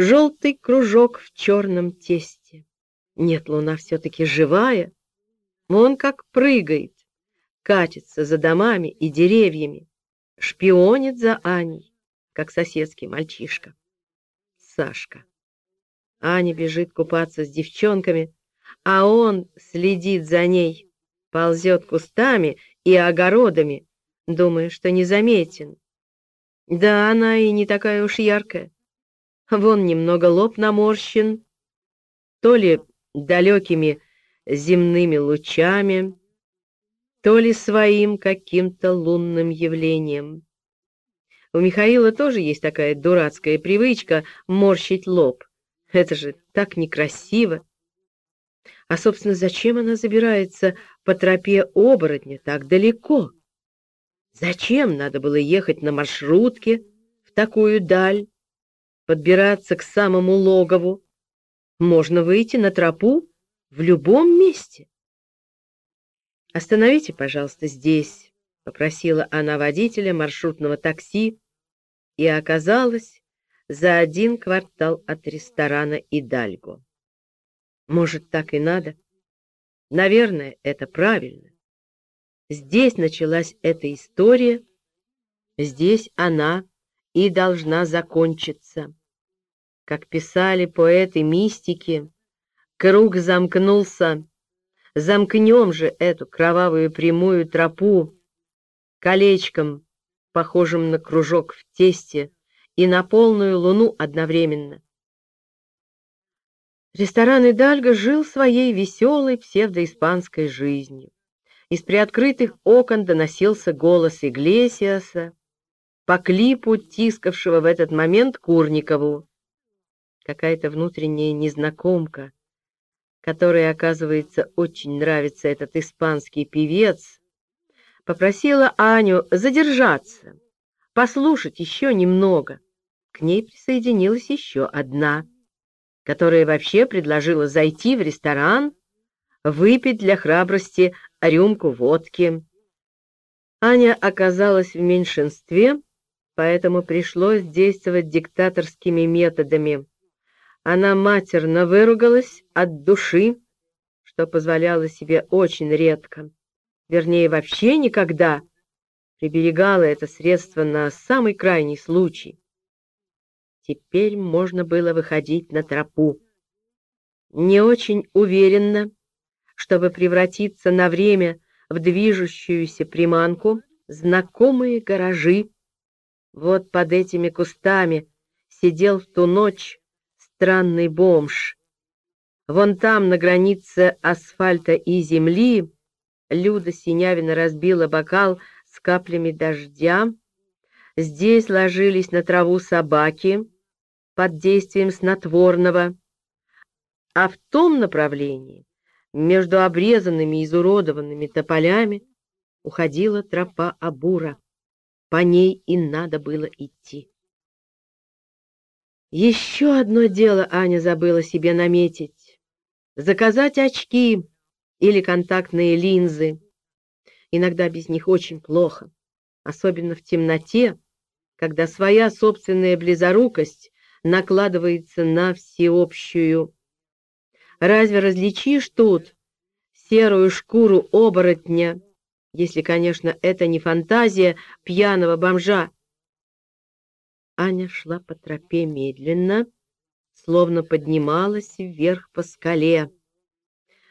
желтый кружок в черном тесте. Нет, луна все-таки живая. Он как прыгает, катится за домами и деревьями, шпионит за Аней, как соседский мальчишка. Сашка. Аня бежит купаться с девчонками, а он следит за ней, ползет кустами и огородами, думая, что незаметен. Да, она и не такая уж яркая. Вон немного лоб наморщен, то ли далекими земными лучами, то ли своим каким-то лунным явлением. У Михаила тоже есть такая дурацкая привычка морщить лоб. Это же так некрасиво. А, собственно, зачем она забирается по тропе оборотня так далеко? Зачем надо было ехать на маршрутке в такую даль, подбираться к самому логову? Можно выйти на тропу в любом месте. «Остановите, пожалуйста, здесь», — попросила она водителя маршрутного такси и оказалась за один квартал от ресторана «Идальго». Может, так и надо? Наверное, это правильно. Здесь началась эта история, здесь она и должна закончиться. Как писали поэты мистики, круг замкнулся, замкнем же эту кровавую прямую тропу колечком, похожим на кружок в тесте, и на полную луну одновременно. Ресторан Идальго жил своей веселой псевдоиспанской жизнью. Из приоткрытых окон доносился голос Иглесиаса, по клипу, тискавшего в этот момент Курникову. Какая-то внутренняя незнакомка, которой, оказывается, очень нравится этот испанский певец, попросила Аню задержаться, послушать еще немного. К ней присоединилась еще одна, которая вообще предложила зайти в ресторан, выпить для храбрости рюмку водки. Аня оказалась в меньшинстве, поэтому пришлось действовать диктаторскими методами. Она матерно выругалась от души, что позволяла себе очень редко, вернее, вообще никогда, приберегала это средство на самый крайний случай. Теперь можно было выходить на тропу. Не очень уверенно, чтобы превратиться на время в движущуюся приманку, знакомые гаражи. Вот под этими кустами сидел в ту ночь странный бомж. Вон там, на границе асфальта и земли, Люда Синявина разбила бокал с каплями дождя. Здесь ложились на траву собаки под действием снотворного, а в том направлении между обрезанными и изуродованными тополями уходила тропа Абура. По ней и надо было идти. Еще одно дело Аня забыла себе наметить. Заказать очки или контактные линзы. Иногда без них очень плохо, особенно в темноте, когда своя собственная близорукость накладывается на всеобщую Разве различишь тут серую шкуру оборотня, если, конечно, это не фантазия пьяного бомжа? Аня шла по тропе медленно, словно поднималась вверх по скале.